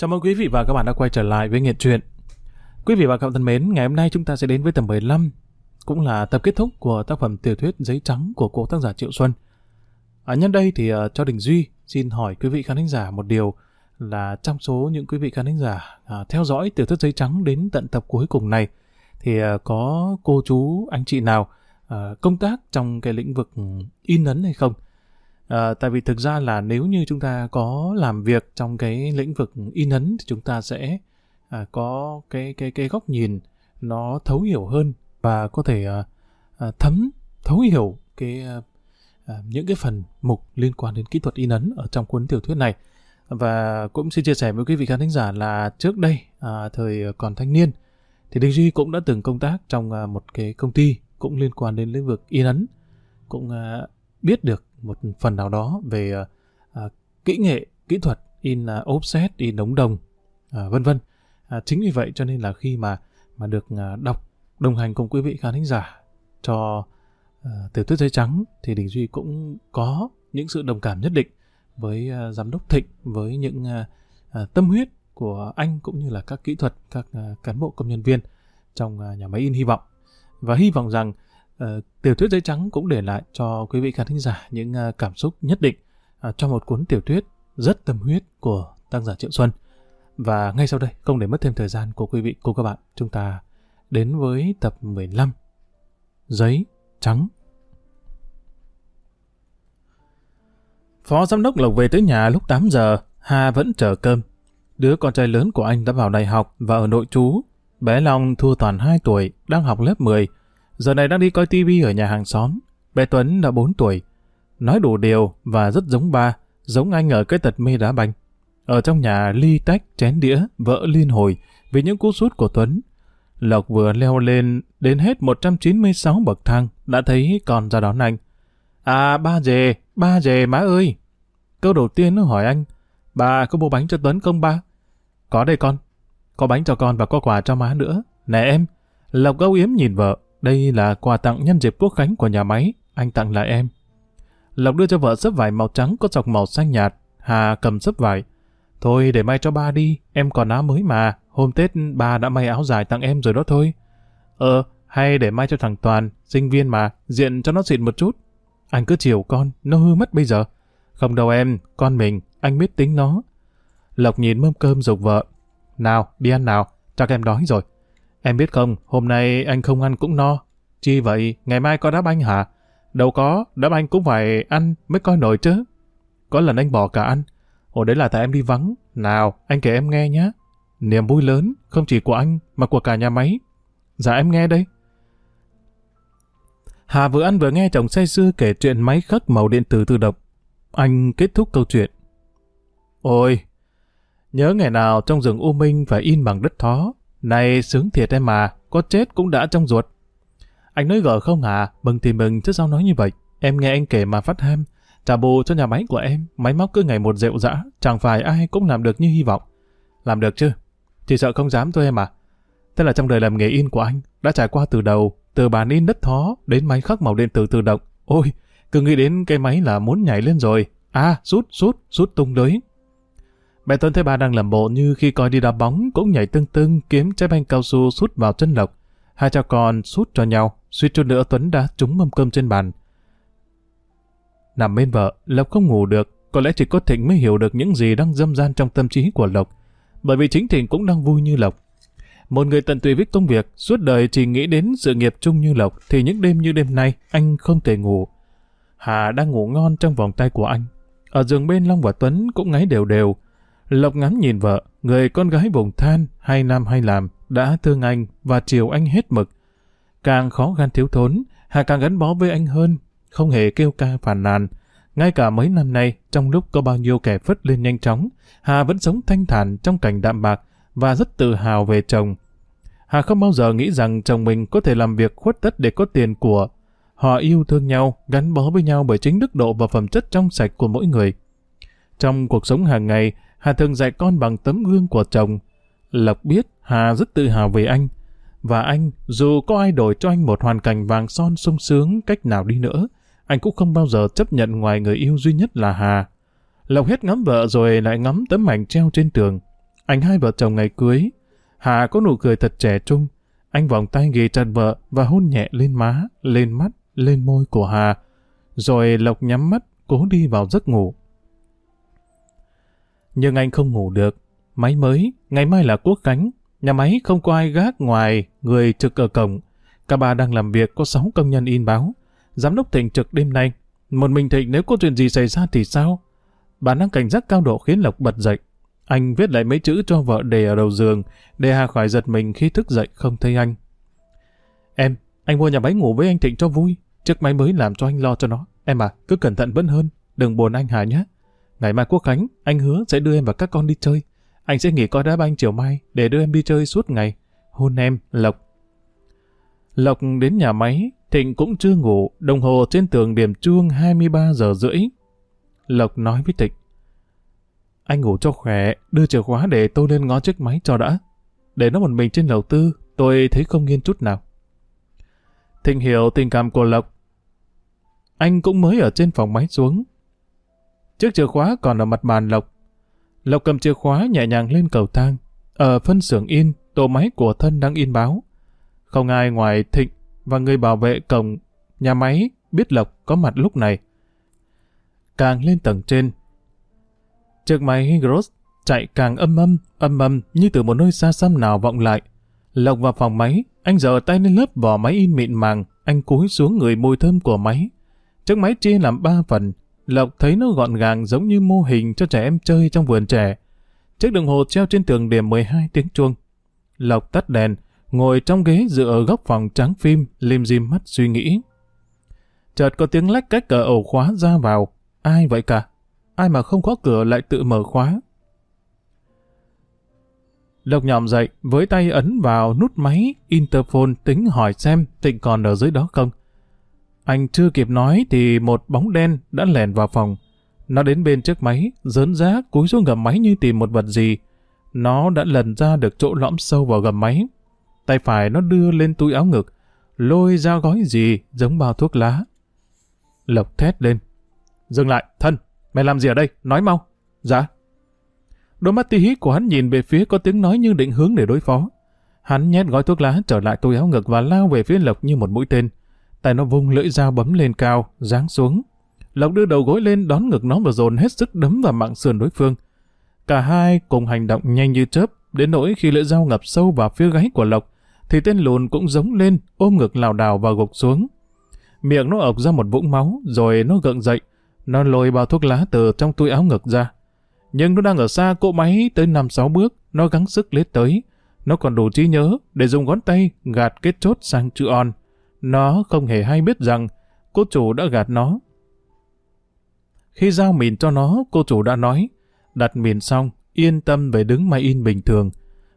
Chào mừng quý vị và các bạn đã quay trở lại với Nghiện Truyện. Quý vị và các bạn thân mến, ngày hôm nay chúng ta sẽ đến với tập 15, cũng là tập kết thúc của tác phẩm tiểu thuyết Giấy Trắng của cô tác giả Triệu Xuân. À, nhân đây thì uh, cho Đình Duy xin hỏi quý vị khán thính giả một điều là trong số những quý vị khán thính giả uh, theo dõi tiểu thuyết Giấy Trắng đến tận tập cuối cùng này thì uh, có cô chú anh chị nào uh, công tác trong cái lĩnh vực in ấn hay không? À, tại vì thực ra là nếu như chúng ta có làm việc trong cái lĩnh vực in ấn thì chúng ta sẽ à, có cái cái cái góc nhìn nó thấu hiểu hơn và có thể à, à, thấm thấu hiểu cái à, à, những cái phần mục liên quan đến kỹ thuật in ấn ở trong cuốn tiểu thuyết này. Và cũng xin chia sẻ với quý vị khán thính giả là trước đây à, thời còn thanh niên thì đinh Duy cũng đã từng công tác trong à, một cái công ty cũng liên quan đến lĩnh vực in ấn cũng à, biết được một phần nào đó về uh, kỹ nghệ, kỹ thuật in uh, offset, in đống đồng, uh, vân vân. Uh, chính vì vậy cho nên là khi mà mà được uh, đọc đồng hành cùng quý vị khán thính giả cho uh, tiểu thuyết giấy trắng thì Đình Duy cũng có những sự đồng cảm nhất định với uh, giám đốc Thịnh, với những uh, uh, tâm huyết của anh cũng như là các kỹ thuật, các uh, cán bộ công nhân viên trong uh, nhà máy in hy vọng. Và hy vọng rằng uh, tiểu thuyết giấy trắng cũng để lại cho quý vị khán thính giả những uh, cảm xúc nhất định uh, trong một cuốn tiểu thuyết rất tâm huyết của tác giả Triệu Xuân. Và ngay sau đây, không để mất thêm thời gian của quý vị cô các bạn, chúng ta đến với tập 15 Giấy Trắng Phó giám đốc Lộc về tới nhà lúc 8 giờ, Hà vẫn chờ cơm. Đứa con trai lớn của anh đã vào đại học và ở nội trú. Bé Long thua toàn 2 tuổi, đang học lớp 10, giờ này đang đi coi tivi ở nhà hàng xóm. Bé Tuấn đã 4 tuổi, nói đủ điều và rất giống ba, giống anh ở cái tật mê đá banh. Ở trong nhà ly tách, chén đĩa, vỡ liên hồi vì những cú sút của Tuấn. Lộc vừa leo lên đến hết 196 bậc thang đã thấy còn ra đón anh. À ba dề, ba dề má ơi. Câu đầu tiên nó hỏi anh, bà có mua bánh cho Tuấn không ba? Có đây con, có bánh cho con và có quà cho má nữa. Nè em, Lộc âu yếm nhìn vợ, đây là quà tặng nhân dịp quốc khánh của nhà máy, anh tặng lại em. Lộc đưa cho vợ sấp vải màu trắng có dọc màu xanh nhạt, Hà cầm sấp vải. Thôi để may cho ba đi, em còn áo mới mà, hôm Tết ba đã may áo dài tặng em rồi đó thôi. Ờ, hay để may cho thằng Toàn, sinh viên mà, diện cho nó xịn một chút. Anh cứ chiều con, nó hư mất bây giờ. Không đâu em, con mình, anh biết tính nó. Lộc nhìn mâm cơm dục vợ. Nào, đi ăn nào, chắc em đói rồi. Em biết không, hôm nay anh không ăn cũng no. Chi vậy, ngày mai có đáp anh hả? Đâu có, đáp anh cũng phải ăn mới coi nổi chứ. Có lần anh bỏ cả ăn. Ồ đấy là tại em đi vắng. Nào, anh kể em nghe nhé. Niềm vui lớn, không chỉ của anh, mà của cả nhà máy. Dạ em nghe đây. Hà vừa ăn vừa nghe chồng say sưa kể chuyện máy khắc màu điện tử tự động. Anh kết thúc câu chuyện. Ôi, nhớ ngày nào trong rừng U Minh phải in bằng đất thó, này sướng thiệt em mà, có chết cũng đã trong ruột. Anh nói gở không à, mừng thì mừng chứ sao nói như vậy. Em nghe anh kể mà phát ham, trả bù cho nhà máy của em, máy móc cứ ngày một rệu rã, chẳng phải ai cũng làm được như hy vọng. Làm được chứ? Chỉ sợ không dám thôi em à. Thế là trong đời làm nghề in của anh, đã trải qua từ đầu, từ bàn in đất thó đến máy khắc màu điện tử tự động. Ôi, cứ nghĩ đến cái máy là muốn nhảy lên rồi. À, rút, rút, rút tung lưới. Mẹ Tuấn thấy ba đang làm bộ như khi coi đi đá bóng cũng nhảy tưng tưng kiếm trái banh cao su sút vào chân Lộc. Hai cha con sút cho nhau, suýt chút nữa Tuấn đã trúng mâm cơm trên bàn. Nằm bên vợ, Lộc không ngủ được, có lẽ chỉ có Thịnh mới hiểu được những gì đang dâm gian trong tâm trí của Lộc, bởi vì chính Thịnh cũng đang vui như Lộc. Một người tận tụy với công việc, suốt đời chỉ nghĩ đến sự nghiệp chung như Lộc, thì những đêm như đêm nay, anh không thể ngủ. Hà đang ngủ ngon trong vòng tay của anh. Ở giường bên Long và Tuấn cũng ngáy đều đều, Lộc ngắm nhìn vợ, người con gái vùng than, hay nam hay làm, đã thương anh và chiều anh hết mực. Càng khó khăn thiếu thốn, Hà càng gắn bó với anh hơn, không hề kêu ca phàn nàn. Ngay cả mấy năm nay, trong lúc có bao nhiêu kẻ phất lên nhanh chóng, Hà vẫn sống thanh thản trong cảnh đạm bạc và rất tự hào về chồng. Hà không bao giờ nghĩ rằng chồng mình có thể làm việc khuất tất để có tiền của. Họ yêu thương nhau, gắn bó với nhau bởi chính đức độ và phẩm chất trong sạch của mỗi người. Trong cuộc sống hàng ngày, Hà thường dạy con bằng tấm gương của chồng. Lộc biết Hà rất tự hào về anh. Và anh, dù có ai đổi cho anh một hoàn cảnh vàng son sung sướng cách nào đi nữa, anh cũng không bao giờ chấp nhận ngoài người yêu duy nhất là Hà. Lộc hết ngắm vợ rồi lại ngắm tấm ảnh treo trên tường. Anh hai vợ chồng ngày cưới. Hà có nụ cười thật trẻ trung. Anh vòng tay ghì chặt vợ và hôn nhẹ lên má, lên mắt, lên môi của Hà. Rồi Lộc nhắm mắt, cố đi vào giấc ngủ. Nhưng anh không ngủ được. Máy mới, ngày mai là quốc khánh. Nhà máy không có ai gác ngoài người trực ở cổng. Cả bà đang làm việc có 6 công nhân in báo. Giám đốc Thịnh trực đêm nay. Một mình Thịnh nếu có chuyện gì xảy ra thì sao? bà năng cảnh giác cao độ khiến Lộc bật dậy. Anh viết lại mấy chữ cho vợ để ở đầu giường, để Hà khỏi giật mình khi thức dậy không thấy anh. Em, anh mua nhà máy ngủ với anh Thịnh cho vui. Chiếc máy mới làm cho anh lo cho nó. Em à, cứ cẩn thận vẫn hơn. Đừng buồn anh Hà nhé. Ngày mai quốc khánh, anh hứa sẽ đưa em và các con đi chơi. Anh sẽ nghỉ coi đá banh chiều mai để đưa em đi chơi suốt ngày. Hôn em, Lộc. Lộc đến nhà máy, Thịnh cũng chưa ngủ, đồng hồ trên tường điểm chuông 23 giờ rưỡi. Lộc nói với Thịnh. Anh ngủ cho khỏe, đưa chìa khóa để tôi lên ngó chiếc máy cho đã. Để nó một mình trên lầu tư, tôi thấy không nghiên chút nào. Thịnh hiểu tình cảm của Lộc. Anh cũng mới ở trên phòng máy xuống. Chiếc chìa khóa còn ở mặt bàn Lộc. Lộc cầm chìa khóa nhẹ nhàng lên cầu thang. Ở phân xưởng in, tổ máy của thân đang in báo. Không ai ngoài Thịnh và người bảo vệ cổng nhà máy biết Lộc có mặt lúc này. Càng lên tầng trên, chiếc máy Gross chạy càng âm âm, âm âm như từ một nơi xa xăm nào vọng lại. Lộc vào phòng máy, anh giở tay lên lớp vỏ máy in mịn màng, anh cúi xuống người mùi thơm của máy. Chiếc máy chia làm ba phần, Lộc thấy nó gọn gàng giống như mô hình cho trẻ em chơi trong vườn trẻ. Chiếc đồng hồ treo trên tường điểm 12 tiếng chuông. Lộc tắt đèn, ngồi trong ghế dựa ở góc phòng trắng phim, lim dim mắt suy nghĩ. Chợt có tiếng lách cách ở ổ khóa ra vào. Ai vậy cả? Ai mà không khóa cửa lại tự mở khóa? Lộc nhòm dậy, với tay ấn vào nút máy Interphone tính hỏi xem Tịnh còn ở dưới đó không. Anh chưa kịp nói thì một bóng đen đã lèn vào phòng. Nó đến bên chiếc máy, dớn giá cúi xuống gầm máy như tìm một vật gì. Nó đã lần ra được chỗ lõm sâu vào gầm máy. Tay phải nó đưa lên túi áo ngực, lôi ra gói gì giống bao thuốc lá. Lộc thét lên. Dừng lại, thân, mày làm gì ở đây? Nói mau. Dạ. Đôi mắt tí hí của hắn nhìn về phía có tiếng nói như định hướng để đối phó. Hắn nhét gói thuốc lá trở lại túi áo ngực và lao về phía Lộc như một mũi tên. Tay nó vung lưỡi dao bấm lên cao, giáng xuống. Lộc đưa đầu gối lên đón ngực nó và dồn hết sức đấm vào mạng sườn đối phương. Cả hai cùng hành động nhanh như chớp, đến nỗi khi lưỡi dao ngập sâu vào phía gáy của Lộc, thì tên lùn cũng giống lên, ôm ngực lảo đảo và gục xuống. Miệng nó ọc ra một vũng máu, rồi nó gượng dậy. Nó lôi bao thuốc lá từ trong túi áo ngực ra. Nhưng nó đang ở xa cỗ máy tới 5-6 bước, nó gắng sức lết tới. Nó còn đủ trí nhớ để dùng ngón tay gạt kết chốt sang chữ on. Nó không hề hay biết rằng cô chủ đã gạt nó. Khi giao mìn cho nó, cô chủ đã nói, đặt mìn xong, yên tâm về đứng máy in bình thường.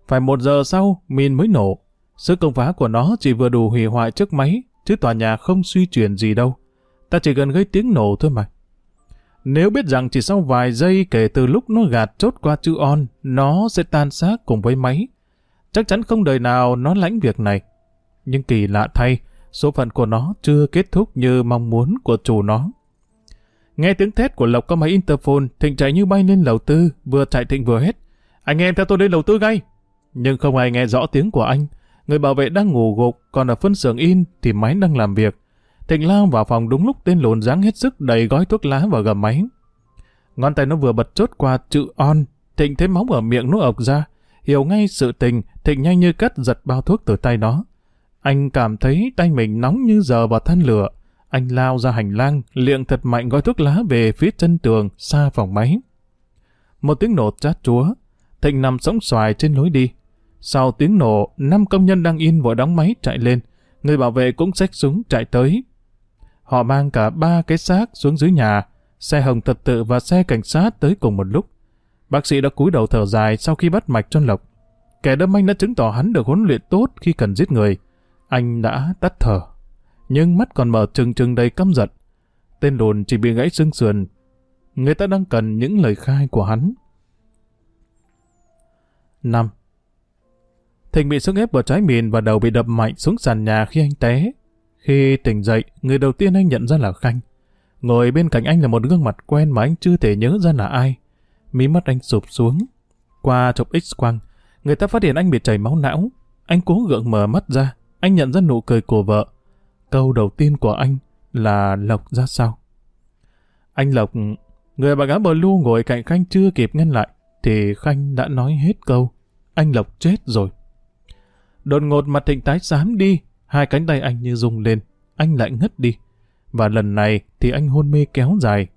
Phải một giờ sau, mìn mới nổ. Sức công phá của nó chỉ vừa đủ hủy hoại chiếc máy, chứ tòa nhà không suy chuyển gì đâu. Ta chỉ cần gây tiếng nổ thôi mà. Nếu biết rằng chỉ sau vài giây kể từ lúc nó gạt chốt qua chữ on, nó sẽ tan xác cùng với máy. Chắc chắn không đời nào nó lãnh việc này. Nhưng kỳ lạ thay, số phận của nó chưa kết thúc như mong muốn của chủ nó. Nghe tiếng thét của Lộc có máy interphone, Thịnh chạy như bay lên lầu tư, vừa chạy Thịnh vừa hết. Anh em theo tôi lên lầu tư ngay. Nhưng không ai nghe rõ tiếng của anh. Người bảo vệ đang ngủ gục, còn ở phân xưởng in thì máy đang làm việc. Thịnh lao vào phòng đúng lúc tên lùn dáng hết sức đầy gói thuốc lá vào gầm máy. Ngón tay nó vừa bật chốt qua chữ on, Thịnh thấy máu ở miệng nó ộc ra. Hiểu ngay sự tình, Thịnh nhanh như cắt giật bao thuốc từ tay nó. Anh cảm thấy tay mình nóng như giờ vào than lửa. Anh lao ra hành lang, liệng thật mạnh gói thuốc lá về phía chân tường, xa phòng máy. Một tiếng nổ chát chúa, Thịnh nằm sống xoài trên lối đi. Sau tiếng nổ, năm công nhân đang yên vội đóng máy chạy lên. Người bảo vệ cũng xách súng chạy tới. Họ mang cả ba cái xác xuống dưới nhà, xe hồng thật tự và xe cảnh sát tới cùng một lúc. Bác sĩ đã cúi đầu thở dài sau khi bắt mạch cho Lộc. Kẻ đâm anh đã chứng tỏ hắn được huấn luyện tốt khi cần giết người. Anh đã tắt thở, nhưng mắt còn mở trừng trừng đầy căm giận. Tên đồn chỉ bị gãy xương sườn. Người ta đang cần những lời khai của hắn. 5. Thịnh bị sức ép vào trái miền và đầu bị đập mạnh xuống sàn nhà khi anh té. Khi tỉnh dậy, người đầu tiên anh nhận ra là Khanh. Ngồi bên cạnh anh là một gương mặt quen mà anh chưa thể nhớ ra là ai. Mí mắt anh sụp xuống. Qua chụp x-quang, người ta phát hiện anh bị chảy máu não. Anh cố gượng mở mắt ra, anh nhận ra nụ cười của vợ. Câu đầu tiên của anh là Lộc ra sao? Anh Lộc, người bà gái bờ lu ngồi cạnh Khanh chưa kịp ngăn lại, thì Khanh đã nói hết câu. Anh Lộc chết rồi. Đột ngột mặt thịnh tái xám đi, hai cánh tay anh như rung lên, anh lại ngất đi. Và lần này thì anh hôn mê kéo dài.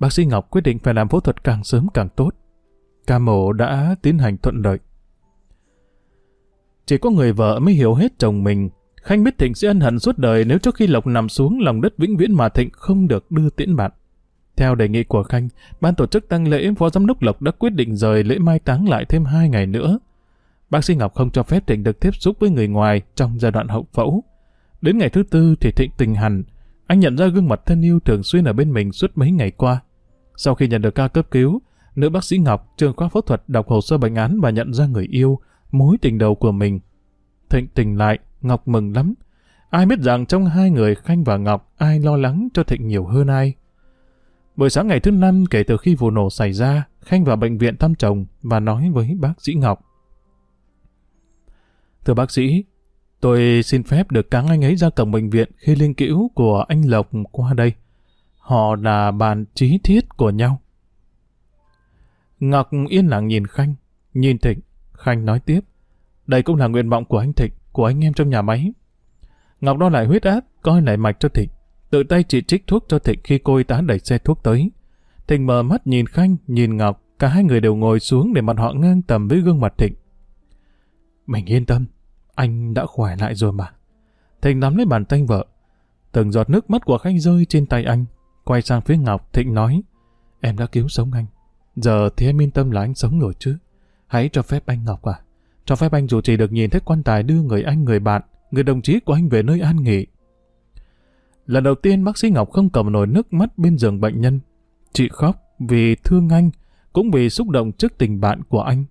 Bác sĩ Ngọc quyết định phải làm phẫu thuật càng sớm càng tốt. Ca mổ đã tiến hành thuận lợi. Chỉ có người vợ mới hiểu hết chồng mình. Khanh biết Thịnh sẽ ân hận suốt đời nếu trước khi Lộc nằm xuống lòng đất vĩnh viễn mà Thịnh không được đưa tiễn bạn. Theo đề nghị của Khanh, ban tổ chức tăng lễ phó giám đốc Lộc đã quyết định rời lễ mai táng lại thêm hai ngày nữa. Bác sĩ Ngọc không cho phép Thịnh được tiếp xúc với người ngoài trong giai đoạn hậu phẫu. Đến ngày thứ tư thì Thịnh tình hẳn. Anh nhận ra gương mặt thân yêu thường xuyên ở bên mình suốt mấy ngày qua. Sau khi nhận được ca cấp cứu, nữ bác sĩ Ngọc, trường khoa phẫu thuật đọc hồ sơ bệnh án và nhận ra người yêu, mối tình đầu của mình. Thịnh tỉnh lại, Ngọc mừng lắm. Ai biết rằng trong hai người Khanh và Ngọc, ai lo lắng cho Thịnh nhiều hơn ai. Buổi sáng ngày thứ năm kể từ khi vụ nổ xảy ra, Khanh vào bệnh viện thăm chồng và nói với bác sĩ Ngọc. Thưa bác sĩ, tôi xin phép được cáng anh ấy ra cổng bệnh viện khi liên cữu của anh Lộc qua đây. Họ là bạn trí thiết của nhau. Ngọc yên lặng nhìn Khanh, nhìn Thịnh. Khanh nói tiếp. Đây cũng là nguyện vọng của anh Thịnh, của anh em trong nhà máy. Ngọc đo lại huyết áp, coi lại mạch cho Thịnh. Tự tay chị trích thuốc cho Thịnh khi cô y tá đẩy xe thuốc tới. Thịnh mở mắt nhìn Khanh, nhìn Ngọc. Cả hai người đều ngồi xuống để mặt họ ngang tầm với gương mặt Thịnh. Mình yên tâm, anh đã khỏe lại rồi mà. Thịnh nắm lấy bàn tay vợ. Từng giọt nước mắt của Khanh rơi trên tay anh. Quay sang phía Ngọc, Thịnh nói, em đã cứu sống anh. Giờ thì em yên tâm là anh sống rồi chứ. Hãy cho phép anh Ngọc à. Cho phép anh dù chỉ được nhìn thấy quan tài đưa người anh, người bạn, người đồng chí của anh về nơi an nghỉ. Lần đầu tiên bác sĩ Ngọc không cầm nổi nước mắt bên giường bệnh nhân. Chị khóc vì thương anh, cũng vì xúc động trước tình bạn của anh.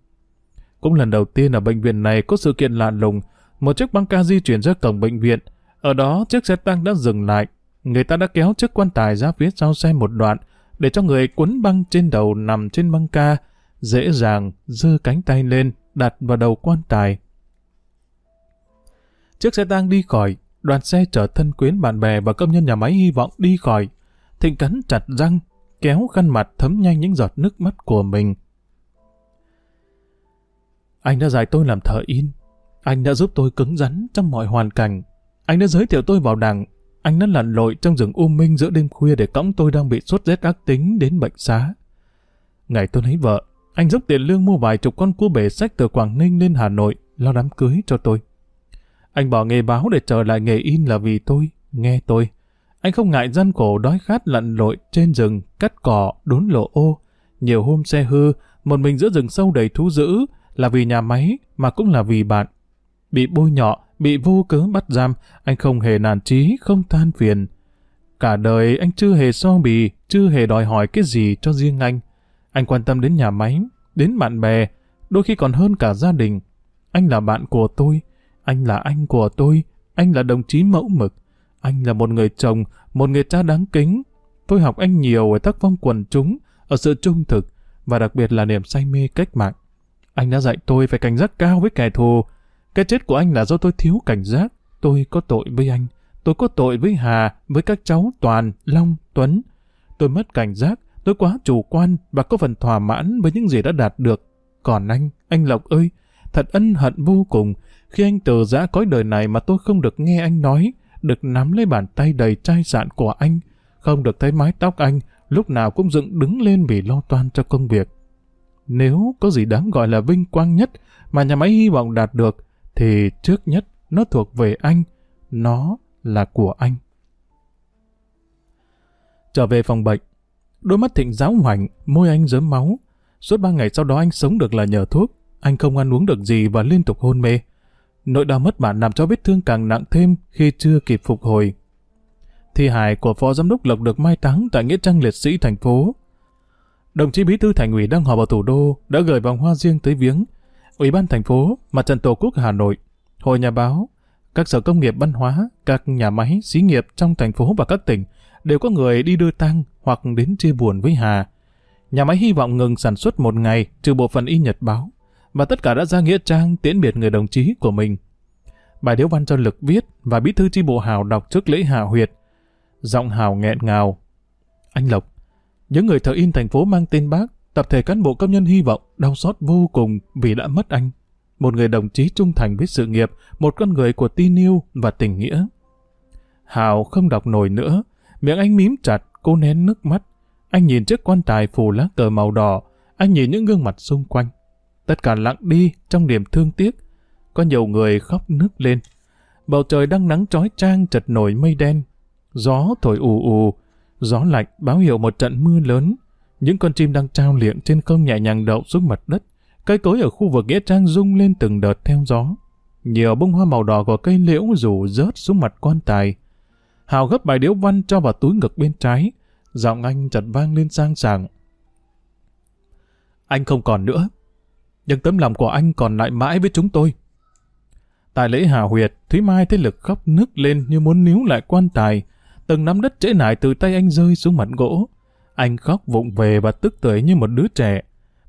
Cũng lần đầu tiên ở bệnh viện này có sự kiện lạ lùng, một chiếc băng ca di chuyển ra cổng bệnh viện. Ở đó chiếc xe tăng đã dừng lại. Người ta đã kéo chiếc quan tài ra phía sau xe một đoạn, để cho người quấn băng trên đầu nằm trên băng ca, dễ dàng giơ cánh tay lên, đặt vào đầu quan tài. Chiếc xe tang đi khỏi, đoàn xe chở thân quyến bạn bè và công nhân nhà máy hy vọng đi khỏi. Thịnh cắn chặt răng, kéo khăn mặt thấm nhanh những giọt nước mắt của mình. Anh đã dạy tôi làm thợ in. Anh đã giúp tôi cứng rắn trong mọi hoàn cảnh. Anh đã giới thiệu tôi vào đảng. Anh đã lặn lội trong rừng u minh giữa đêm khuya để cõng tôi đang bị sốt rét ác tính đến bệnh xá. Ngày tôi lấy vợ, anh dốc tiền lương mua vài chục con cua bể sách từ Quảng Ninh lên Hà Nội lo đám cưới cho tôi. Anh bỏ nghề báo để trở lại nghề in là vì tôi, nghe tôi. Anh không ngại gian cổ đói khát lặn lội trên rừng, cắt cỏ, đốn lộ ô. Nhiều hôm xe hư, một mình giữa rừng sâu đầy thú dữ, là vì nhà máy mà cũng là vì bạn. Bị bôi nhọ, bị vô cớ bắt giam, anh không hề nản chí, không than phiền. Cả đời anh chưa hề so bì, chưa hề đòi hỏi cái gì cho riêng anh. Anh quan tâm đến nhà máy, đến bạn bè, đôi khi còn hơn cả gia đình. Anh là bạn của tôi, anh là anh của tôi, anh là đồng chí mẫu mực. Anh là một người chồng, một người cha đáng kính. Tôi học anh nhiều ở tác phong quần chúng, ở sự trung thực, và đặc biệt là niềm say mê cách mạng. Anh đã dạy tôi phải cảnh giác cao với kẻ thù. Cái chết của anh là do tôi thiếu cảnh giác. Tôi có tội với anh. Tôi có tội với Hà, với các cháu Toàn, Long, Tuấn. Tôi mất cảnh giác, tôi quá chủ quan và có phần thỏa mãn với những gì đã đạt được. Còn anh, anh Lộc ơi, thật ân hận vô cùng khi anh từ giã cõi đời này mà tôi không được nghe anh nói, được nắm lấy bàn tay đầy chai sạn của anh, không được thấy mái tóc anh lúc nào cũng dựng đứng lên vì lo toan cho công việc. Nếu có gì đáng gọi là vinh quang nhất mà nhà máy hy vọng đạt được, thì trước nhất nó thuộc về anh, nó là của anh. Trở về phòng bệnh, đôi mắt thịnh giáo hoành, môi anh dớm máu. Suốt ba ngày sau đó anh sống được là nhờ thuốc, anh không ăn uống được gì và liên tục hôn mê. Nỗi đau mất bạn làm cho vết thương càng nặng thêm khi chưa kịp phục hồi. Thi hài của phó giám đốc Lộc được mai táng tại Nghĩa Trang Liệt Sĩ thành phố. Đồng chí Bí thư Thành ủy đang họp ở thủ đô đã gửi vòng hoa riêng tới viếng. Ủy ban thành phố, Mặt trận Tổ quốc Hà Nội, Hội Nhà báo, các sở công nghiệp văn hóa, các nhà máy, xí nghiệp trong thành phố và các tỉnh đều có người đi đưa tang hoặc đến chia buồn với Hà. Nhà máy hy vọng ngừng sản xuất một ngày trừ bộ phận y nhật báo và tất cả đã ra nghĩa trang tiễn biệt người đồng chí của mình. Bài điếu văn cho Lực viết và bí thư chi bộ Hào đọc trước lễ hạ huyệt. Giọng Hào nghẹn ngào. Anh Lộc, những người thợ in thành phố mang tên bác, tập thể cán bộ công nhân hy vọng đau xót vô cùng vì đã mất anh. Một người đồng chí trung thành với sự nghiệp, một con người của tin yêu và tình nghĩa. Hào không đọc nổi nữa, miệng anh mím chặt, cô nén nước mắt. Anh nhìn chiếc quan tài phủ lá cờ màu đỏ, anh nhìn những gương mặt xung quanh. Tất cả lặng đi trong niềm thương tiếc. Có nhiều người khóc nức lên. Bầu trời đang nắng trói trang chật nổi mây đen. Gió thổi ù ù, gió lạnh báo hiệu một trận mưa lớn. Những con chim đang trao liệng trên không nhẹ nhàng đậu xuống mặt đất. Cây cối ở khu vực nghĩa trang rung lên từng đợt theo gió. Nhiều bông hoa màu đỏ của cây liễu rủ rớt xuống mặt quan tài. Hào gấp bài điếu văn cho vào túi ngực bên trái. Giọng anh chợt vang lên sang sảng. Anh không còn nữa. Nhưng tấm lòng của anh còn lại mãi với chúng tôi. Tại lễ hào huyệt, Thúy Mai thấy lực khóc nức lên như muốn níu lại quan tài. Từng nắm đất trễ nải từ tay anh rơi xuống mặt gỗ. Anh khóc vụng về và tức tưởi như một đứa trẻ.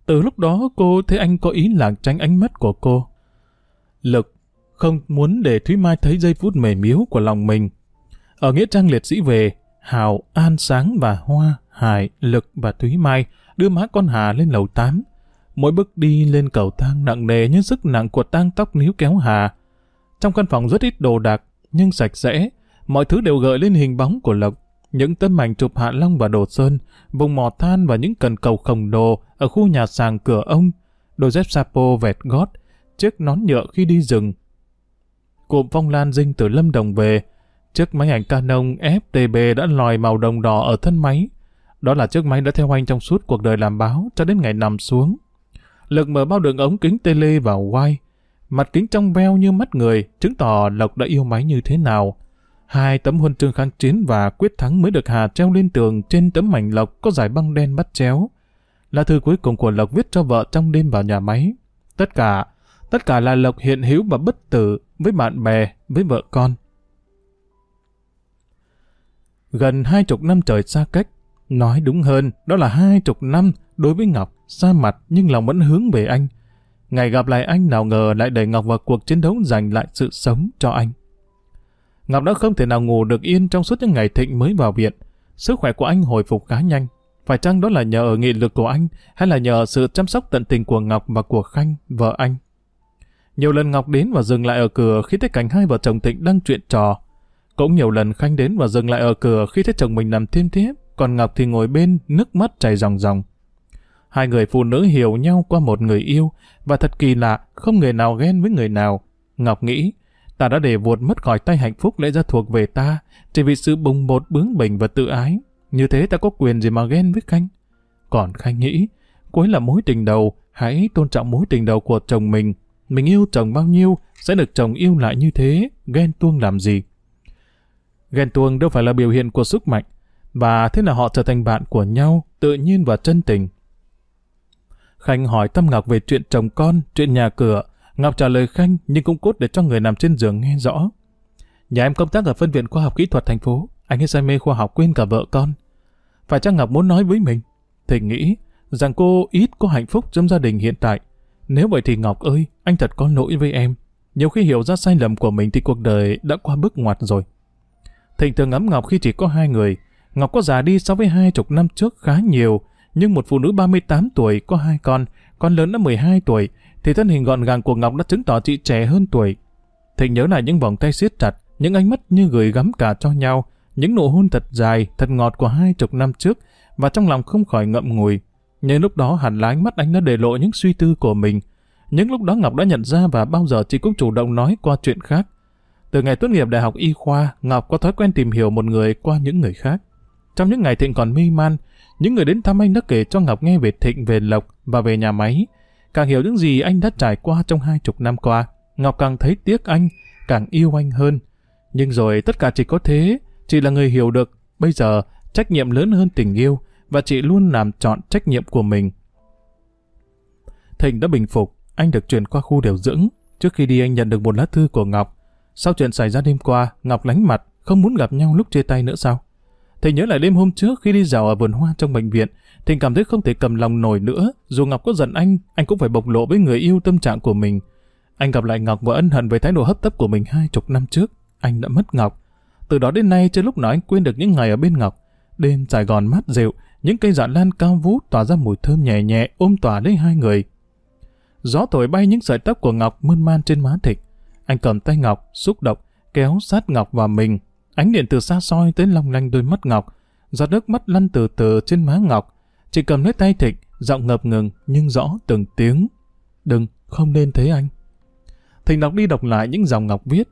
Từ lúc đó cô thấy anh có ý lảng tránh ánh mắt của cô. Lực không muốn để Thúy Mai thấy giây phút mềm miếu của lòng mình. Ở Nghĩa Trang liệt sĩ về, Hào, An Sáng và Hoa, Hải, Lực và Thúy Mai đưa má con Hà lên lầu 8. Mỗi bước đi lên cầu thang nặng nề như sức nặng của tang tóc níu kéo Hà. Trong căn phòng rất ít đồ đạc, nhưng sạch sẽ. Mọi thứ đều gợi lên hình bóng của Lộc. Những tấm ảnh chụp Hạ Long và Đồ Sơn, vùng mỏ than và những cần cầu khổng đồ ở khu nhà sàng cửa ông, đôi dép sapo vẹt gót, chiếc nón nhựa khi đi rừng. Cụm phong lan dinh từ Lâm Đồng về, chiếc máy ảnh Canon FTB đã lòi màu đồng đỏ ở thân máy. Đó là chiếc máy đã theo anh trong suốt cuộc đời làm báo cho đến ngày nằm xuống. Lực mở bao đường ống kính tele vào quay, mặt kính trong veo như mắt người, chứng tỏ Lộc đã yêu máy như thế nào. Hai tấm huân chương kháng chiến và quyết thắng mới được Hà treo lên tường trên tấm mảnh Lộc có dải băng đen bắt chéo. Là thư cuối cùng của Lộc viết cho vợ trong đêm vào nhà máy. Tất cả, tất cả là Lộc hiện hữu và bất tử với bạn bè, với vợ con. Gần hai chục năm trời xa cách, nói đúng hơn, đó là hai chục năm đối với Ngọc, xa mặt nhưng lòng vẫn hướng về anh. Ngày gặp lại anh nào ngờ lại đẩy Ngọc vào cuộc chiến đấu giành lại sự sống cho anh. Ngọc đã không thể nào ngủ được yên trong suốt những ngày Thịnh mới vào viện. Sức khỏe của anh hồi phục khá nhanh. Phải chăng đó là nhờ ở nghị lực của anh hay là nhờ sự chăm sóc tận tình của Ngọc và của Khanh, vợ anh? Nhiều lần Ngọc đến và dừng lại ở cửa khi thấy cảnh hai vợ chồng Thịnh đang chuyện trò. Cũng nhiều lần Khanh đến và dừng lại ở cửa khi thấy chồng mình nằm thiêm thiếp, còn Ngọc thì ngồi bên, nước mắt chảy ròng ròng. Hai người phụ nữ hiểu nhau qua một người yêu, và thật kỳ lạ, không người nào ghen với người nào. Ngọc nghĩ, ta đã để vuột mất khỏi tay hạnh phúc lẽ ra thuộc về ta, chỉ vì sự bùng bột bướng bỉnh và tự ái. Như thế ta có quyền gì mà ghen với Khanh? Còn Khanh nghĩ, cuối là mối tình đầu, hãy tôn trọng mối tình đầu của chồng mình. Mình yêu chồng bao nhiêu, sẽ được chồng yêu lại như thế, ghen tuông làm gì? Ghen tuông đâu phải là biểu hiện của sức mạnh, và thế là họ trở thành bạn của nhau, tự nhiên và chân tình. Khanh hỏi Tâm Ngọc về chuyện chồng con, chuyện nhà cửa. Ngọc trả lời Khanh nhưng cũng cốt để cho người nằm trên giường nghe rõ. Nhà em công tác ở phân viện khoa học kỹ thuật thành phố. Anh ấy say mê khoa học quên cả vợ con. Phải chăng Ngọc muốn nói với mình? Thịnh nghĩ rằng cô ít có hạnh phúc trong gia đình hiện tại. Nếu vậy thì Ngọc ơi, anh thật có lỗi với em. Nhiều khi hiểu ra sai lầm của mình thì cuộc đời đã qua bước ngoặt rồi. Thịnh thường ngắm Ngọc khi chỉ có hai người. Ngọc có già đi so với hai chục năm trước khá nhiều, nhưng một phụ nữ 38 tuổi có hai con, con lớn đã 12 tuổi, thì thân hình gọn gàng của Ngọc đã chứng tỏ chị trẻ hơn tuổi. Thịnh nhớ lại những vòng tay siết chặt, những ánh mắt như gửi gắm cả cho nhau, những nụ hôn thật dài, thật ngọt của hai chục năm trước, và trong lòng không khỏi ngậm ngùi. Nhưng lúc đó hẳn là ánh mắt anh đã để lộ những suy tư của mình. Những lúc đó Ngọc đã nhận ra và bao giờ chị cũng chủ động nói qua chuyện khác. Từ ngày tốt nghiệp đại học y khoa, Ngọc có thói quen tìm hiểu một người qua những người khác. Trong những ngày Thịnh còn mê man, những người đến thăm anh đã kể cho Ngọc nghe về Thịnh, về Lộc và về nhà máy. Càng hiểu những gì anh đã trải qua trong hai chục năm qua, Ngọc càng thấy tiếc anh, càng yêu anh hơn. Nhưng rồi tất cả chỉ có thế, chị là người hiểu được, bây giờ trách nhiệm lớn hơn tình yêu, và chị luôn làm chọn trách nhiệm của mình. Thịnh đã bình phục, anh được chuyển qua khu điều dưỡng. Trước khi đi anh nhận được một lá thư của Ngọc. Sau chuyện xảy ra đêm qua, Ngọc lánh mặt, không muốn gặp nhau lúc chia tay nữa sao? Thầy nhớ lại đêm hôm trước khi đi dạo ở vườn hoa trong bệnh viện, Thịnh cảm thấy không thể cầm lòng nổi nữa. Dù Ngọc có giận anh, anh cũng phải bộc lộ với người yêu tâm trạng của mình. Anh gặp lại Ngọc và ân hận về thái độ hấp tấp của mình hai chục năm trước. Anh đã mất Ngọc. Từ đó đến nay, chưa lúc nào anh quên được những ngày ở bên Ngọc. Đêm Sài Gòn mát dịu, những cây dạ lan cao vút tỏa ra mùi thơm nhẹ nhẹ ôm tỏa lấy hai người. Gió thổi bay những sợi tóc của Ngọc mơn man trên má Thịnh. Anh cầm tay Ngọc, xúc động, kéo sát Ngọc vào mình. Ánh điện từ xa soi tới long lanh đôi mắt Ngọc. Giọt nước mắt lăn từ từ trên má Ngọc. chị cầm lấy tay Thịnh, giọng ngập ngừng nhưng rõ từng tiếng. Đừng, không nên thế anh. Thịnh đọc đi đọc lại những dòng Ngọc viết.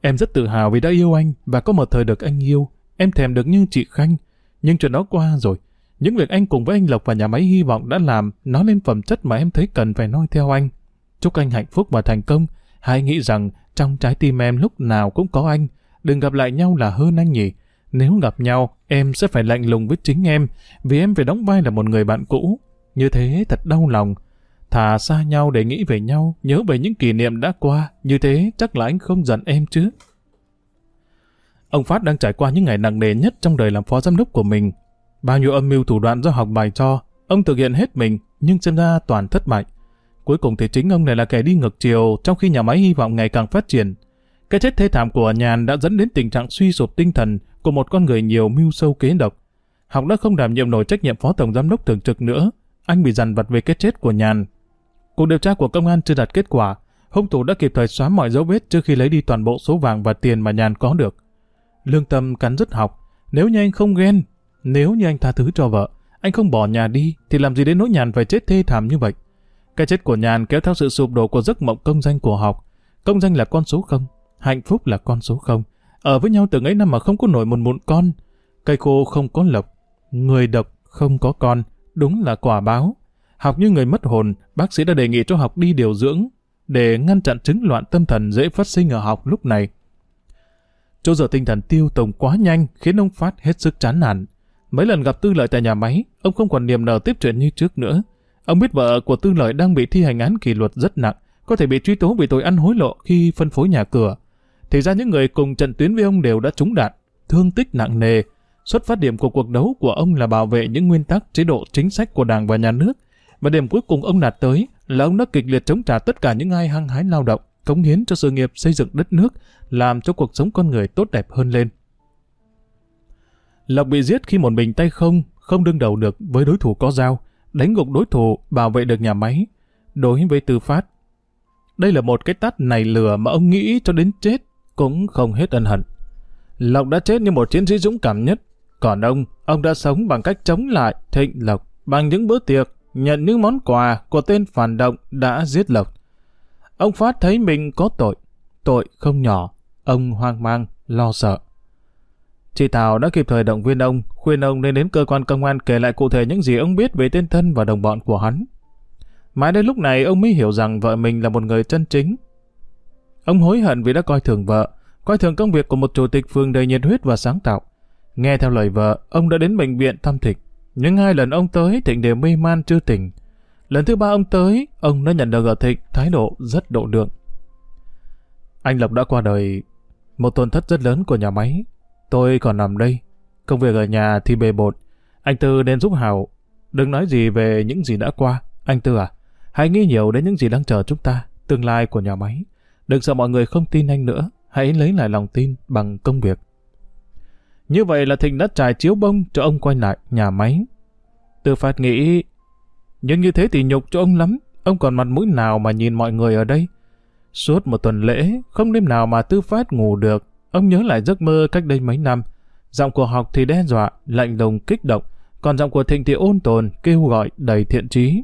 Em rất tự hào vì đã yêu anh và có một thời được anh yêu. Em thèm được như chị Khanh. Nhưng chuyện đó qua rồi. Những việc anh cùng với anh Lộc và nhà máy hy vọng đã làm nó lên phẩm chất mà em thấy cần phải noi theo anh. Chúc anh hạnh phúc và thành công. Hãy nghĩ rằng trong trái tim em lúc nào cũng có anh. Đừng gặp lại nhau là hơn anh nhỉ. Nếu gặp nhau, em sẽ phải lạnh lùng với chính em, vì em phải đóng vai là một người bạn cũ. Như thế thật đau lòng. Thà xa nhau để nghĩ về nhau, nhớ về những kỷ niệm đã qua, như thế chắc là anh không giận em chứ. Ông Phát đang trải qua những ngày nặng nề nhất trong đời làm phó giám đốc của mình. Bao nhiêu âm mưu thủ đoạn do học bài cho, ông thực hiện hết mình, nhưng xem ra toàn thất bại. Cuối cùng thì chính ông này là kẻ đi ngược chiều trong khi nhà máy hy vọng ngày càng phát triển. Cái chết thê thảm của Nhàn đã dẫn đến tình trạng suy sụp tinh thần của một con người nhiều mưu sâu kế độc. Học đã không đảm nhiệm nổi trách nhiệm phó tổng giám đốc thường trực nữa. Anh bị dằn vặt về cái chết của Nhàn. Cuộc điều tra của công an chưa đạt kết quả. Hung thủ đã kịp thời xóa mọi dấu vết trước khi lấy đi toàn bộ số vàng và tiền mà Nhàn có được. Lương tâm cắn rứt học. Nếu như anh không ghen, nếu như anh tha thứ cho vợ, anh không bỏ nhà đi, thì làm gì đến nỗi Nhàn phải chết thê thảm như vậy. Cái chết của Nhàn kéo theo sự sụp đổ của giấc mộng công danh của học. Công danh là con số không, hạnh phúc là con số không. Ở với nhau từng ấy năm mà không có nổi một mụn con. Cây khô không có lộc, người độc không có con, đúng là quả báo. Học như người mất hồn, bác sĩ đã đề nghị cho học đi điều dưỡng để ngăn chặn chứng loạn tâm thần dễ phát sinh ở học lúc này. Chỗ giờ tinh thần tiêu tùng quá nhanh khiến ông Phát hết sức chán nản. Mấy lần gặp Tư Lợi tại nhà máy, ông không còn niềm nở tiếp chuyện như trước nữa. Ông biết vợ của Tư Lợi đang bị thi hành án kỷ luật rất nặng, có thể bị truy tố vì tội ăn hối lộ khi phân phối nhà cửa. Thì ra những người cùng trận tuyến với ông đều đã trúng đạn, thương tích nặng nề. Xuất phát điểm của cuộc đấu của ông là bảo vệ những nguyên tắc chế độ chính sách của Đảng và Nhà nước. Và điểm cuối cùng ông đạt tới là ông đã kịch liệt chống trả tất cả những ai hăng hái lao động, cống hiến cho sự nghiệp xây dựng đất nước, làm cho cuộc sống con người tốt đẹp hơn lên. Lộc bị giết khi một mình tay không, không đương đầu được với đối thủ có dao, đánh gục đối thủ, bảo vệ được nhà máy. Đối với Tư Phát, đây là một cái tát này lừa mà ông nghĩ cho đến chết cũng không hết ân hận. Lộc đã chết như một chiến sĩ dũng cảm nhất, còn ông, ông đã sống bằng cách chống lại Thịnh Lộc bằng những bữa tiệc, nhận những món quà của tên phản động đã giết Lộc. Ông Phát thấy mình có tội, tội không nhỏ, ông hoang mang, lo sợ. Chị Thảo đã kịp thời động viên ông, khuyên ông nên đến cơ quan công an kể lại cụ thể những gì ông biết về tên thân và đồng bọn của hắn. Mãi đến lúc này ông mới hiểu rằng vợ mình là một người chân chính. Ông hối hận vì đã coi thường vợ, coi thường công việc của một chủ tịch phường đầy nhiệt huyết và sáng tạo. Nghe theo lời vợ, ông đã đến bệnh viện thăm Thịnh. Nhưng hai lần ông tới, Thịnh đều mê man chưa tỉnh. Lần thứ ba ông tới, ông đã nhận được ở Thịnh thái độ rất độ lượng. Anh Lộc đã qua đời một tổn thất rất lớn của nhà máy. Tôi còn nằm đây. Công việc ở nhà thì bề bột. Anh Tư nên giúp Hào. Đừng nói gì về những gì đã qua. Anh Tư à, hãy nghĩ nhiều đến những gì đang chờ chúng ta, tương lai của nhà máy. Đừng sợ mọi người không tin anh nữa. Hãy lấy lại lòng tin bằng công việc. Như vậy là Thịnh đã trải chiếu bông cho ông quay lại nhà máy. Tư Phát nghĩ, nhưng như thế thì nhục cho ông lắm. Ông còn mặt mũi nào mà nhìn mọi người ở đây? Suốt một tuần lễ, không đêm nào mà Tư Phát ngủ được. Ông nhớ lại giấc mơ cách đây mấy năm. Giọng của học thì đe dọa, lạnh lùng kích động, còn giọng của Thịnh thì ôn tồn, kêu gọi đầy thiện trí.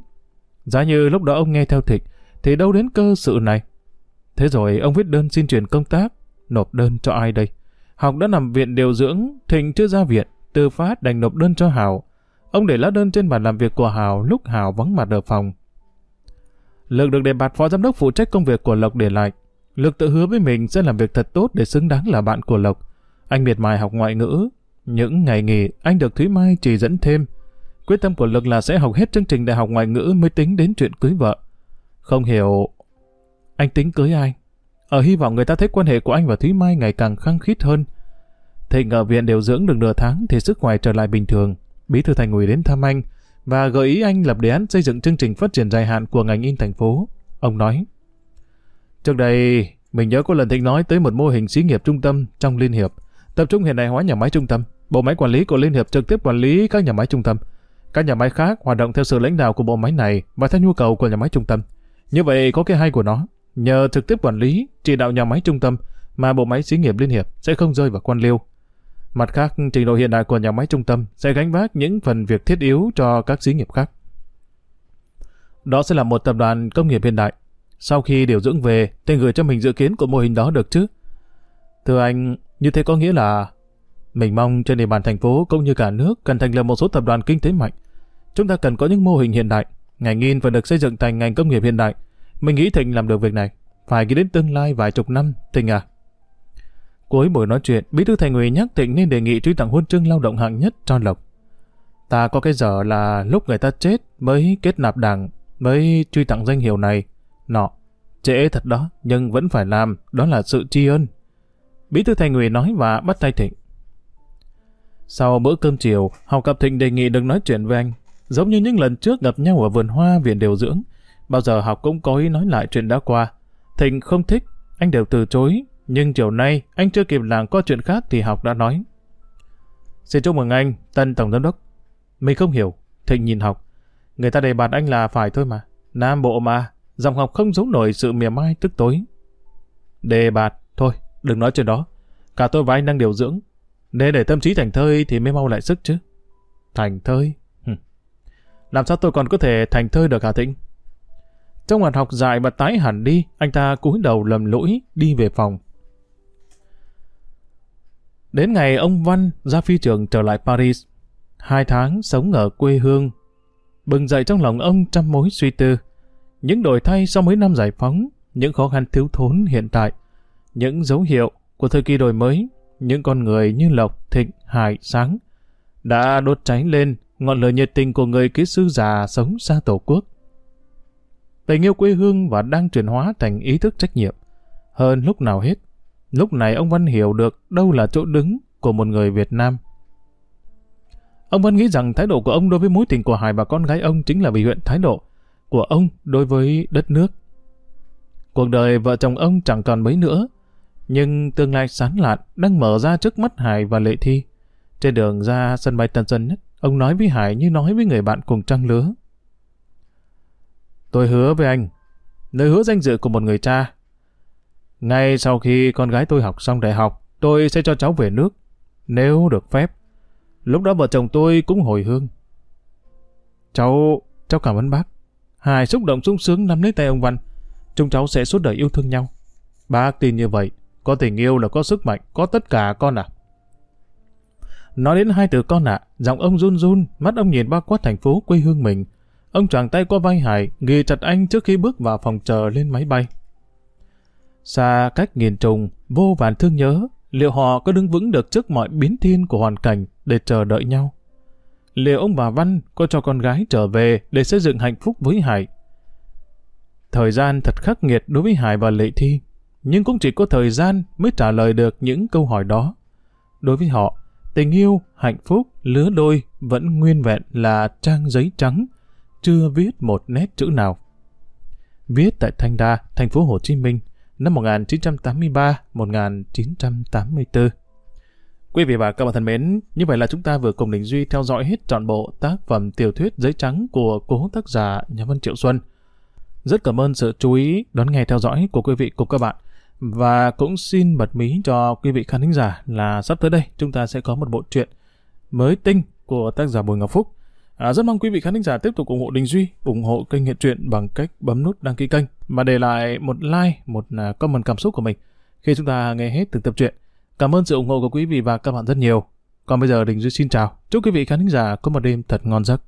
Giá như lúc đó ông nghe theo Thịnh, thì đâu đến cơ sự này. Thế rồi ông viết đơn xin chuyển công tác, nộp đơn cho ai đây? Học đã nằm viện điều dưỡng, Thịnh chưa ra viện, Tư Phát đành nộp đơn cho Hảo. Ông để lá đơn trên bàn làm việc của Hảo lúc Hảo vắng mặt ở phòng. Lực được đề bạt phó giám đốc phụ trách công việc của Lộc để lại. Lực tự hứa với mình sẽ làm việc thật tốt để xứng đáng là bạn của Lộc. Anh miệt mài học ngoại ngữ. Những ngày nghỉ, anh được Thúy Mai chỉ dẫn thêm. Quyết tâm của Lực là sẽ học hết chương trình đại học ngoại ngữ mới tính đến chuyện cưới vợ. Không hiểu... Anh tính cưới ai? Ở hy vọng người ta thấy quan hệ của anh và Thúy Mai ngày càng khăng khít hơn. Thịnh ở viện điều dưỡng được nửa tháng thì sức khỏe trở lại bình thường. Bí thư thành ủy đến thăm anh và gợi ý anh lập đề án xây dựng chương trình phát triển dài hạn của ngành in thành phố. Ông nói, Trước đây, mình nhớ có lần Thịnh nói tới một mô hình xí nghiệp trung tâm trong Liên Hiệp, tập trung hiện đại hóa nhà máy trung tâm. Bộ máy quản lý của Liên Hiệp trực tiếp quản lý các nhà máy trung tâm. Các nhà máy khác hoạt động theo sự lãnh đạo của bộ máy này và theo nhu cầu của nhà máy trung tâm. Như vậy có cái hay của nó, nhờ trực tiếp quản lý, chỉ đạo nhà máy trung tâm mà bộ máy xí nghiệp Liên Hiệp sẽ không rơi vào quan liêu. Mặt khác, trình độ hiện đại của nhà máy trung tâm sẽ gánh vác những phần việc thiết yếu cho các xí nghiệp khác. Đó sẽ là một tập đoàn công nghiệp hiện đại. Sau khi điều dưỡng về, thì gửi cho mình dự kiến của mô hình đó được chứ? Thưa anh, như thế có nghĩa là mình mong trên địa bàn thành phố cũng như cả nước cần thành lập một số tập đoàn kinh tế mạnh. Chúng ta cần có những mô hình hiện đại. Ngành in phải được xây dựng thành ngành công nghiệp hiện đại. Mình nghĩ Thịnh làm được việc này. Phải nghĩ đến tương lai vài chục năm, Thịnh à. Cuối buổi nói chuyện, Bí thư Thành ủy nhắc Thịnh nên đề nghị truy tặng huân chương lao động hạng nhất cho Lộc. Ta có cái giờ là lúc người ta chết mới kết nạp đảng, mới truy tặng danh hiệu này, nọ. Trễ thật đó, nhưng vẫn phải làm, đó là sự tri ân. Bí thư Thành ủy nói và bắt tay Thịnh. Sau bữa cơm chiều, học cặp Thịnh đề nghị được nói chuyện với anh. Giống như những lần trước gặp nhau ở vườn hoa viện điều dưỡng, bao giờ học cũng có ý nói lại chuyện đã qua. Thịnh không thích, anh đều từ chối, nhưng chiều nay anh chưa kịp làm có chuyện khác thì học đã nói. Xin chúc mừng anh, tân tổng giám đốc. Mình không hiểu, Thịnh nhìn học. Người ta đề bạt anh là phải thôi mà. Nam bộ mà, dòng học không giấu nổi sự mỉa mai tức tối. Đề bạt, thôi, đừng nói chuyện đó. Cả tôi và anh đang điều dưỡng. Để để tâm trí thành thơi thì mới mau lại sức chứ. Thành thơi? Hừm. Làm sao tôi còn có thể thành thơi được hả Thịnh? Trong mặt học dài mà tái hẳn đi, anh ta cúi đầu lầm lũi đi về phòng. Đến ngày ông Văn ra phi trường trở lại Paris, hai tháng sống ở quê hương, bừng dậy trong lòng ông trăm mối suy tư. Những đổi thay sau mấy năm giải phóng, những khó khăn thiếu thốn hiện tại, những dấu hiệu của thời kỳ đổi mới, những con người như Lộc, Thịnh, Hải, Sáng, đã đốt cháy lên ngọn lửa nhiệt tình của người kỹ sư già sống xa tổ quốc. Tình yêu quê hương và đang chuyển hóa thành ý thức trách nhiệm. Hơn lúc nào hết, lúc này ông Văn hiểu được đâu là chỗ đứng của một người Việt Nam. Ông Văn nghĩ rằng thái độ của ông đối với mối tình của Hải và con gái ông chính là biểu hiện thái độ của ông đối với đất nước. Cuộc đời vợ chồng ông chẳng còn mấy nữa, nhưng tương lai sán lạn đang mở ra trước mắt Hải và Lệ Thi. Trên đường ra sân bay Tân Sơn Nhất, ông nói với Hải như nói với người bạn cùng trang lứa. Tôi hứa với anh, lời hứa danh dự của một người cha. Ngay sau khi con gái tôi học xong đại học, tôi sẽ cho cháu về nước, nếu được phép. Lúc đó vợ chồng tôi cũng hồi hương. Cháu, cháu cảm ơn bác. Hải xúc động sung sướng nắm lấy tay ông Văn. Chúng cháu sẽ suốt đời yêu thương nhau. Bác tin như vậy, có tình yêu là có sức mạnh, có tất cả con à. Nói đến hai từ con ạ, giọng ông run run, mắt ông nhìn bao quát thành phố quê hương mình. Ông choàng tay qua vai Hải, ghi chặt anh trước khi bước vào phòng chờ lên máy bay. Xa cách nghìn trùng, vô vàn thương nhớ, liệu họ có đứng vững được trước mọi biến thiên của hoàn cảnh để chờ đợi nhau? Liệu ông bà Văn có cho con gái trở về để xây dựng hạnh phúc với Hải? Thời gian thật khắc nghiệt đối với Hải và Lệ Thi, nhưng cũng chỉ có thời gian mới trả lời được những câu hỏi đó. Đối với họ, tình yêu, hạnh phúc, lứa đôi vẫn nguyên vẹn là trang giấy trắng, chưa viết một nét chữ nào. Viết tại Thanh Đa, thành phố Hồ Chí Minh, năm 1983-1984. Quý vị và các bạn thân mến, như vậy là chúng ta vừa cùng Đình Duy theo dõi hết trọn bộ tác phẩm tiểu thuyết Giấy Trắng của cố tác giả nhà văn Triệu Xuân. Rất cảm ơn sự chú ý đón nghe theo dõi của quý vị cùng các bạn. Và cũng xin bật mí cho quý vị khán thính giả là sắp tới đây chúng ta sẽ có một bộ truyện mới tinh của tác giả Bùi Ngọc Phúc. À, rất mong quý vị khán thính giả tiếp tục ủng hộ Đình Duy, ủng hộ kênh Hiện Truyện bằng cách bấm nút đăng ký kênh và để lại một like, một à, comment cảm xúc của mình khi chúng ta nghe hết từng tập truyện. Cảm ơn sự ủng hộ của quý vị và các bạn rất nhiều. Còn bây giờ Đình Duy xin chào. Chúc quý vị khán giả có một đêm thật ngon giấc.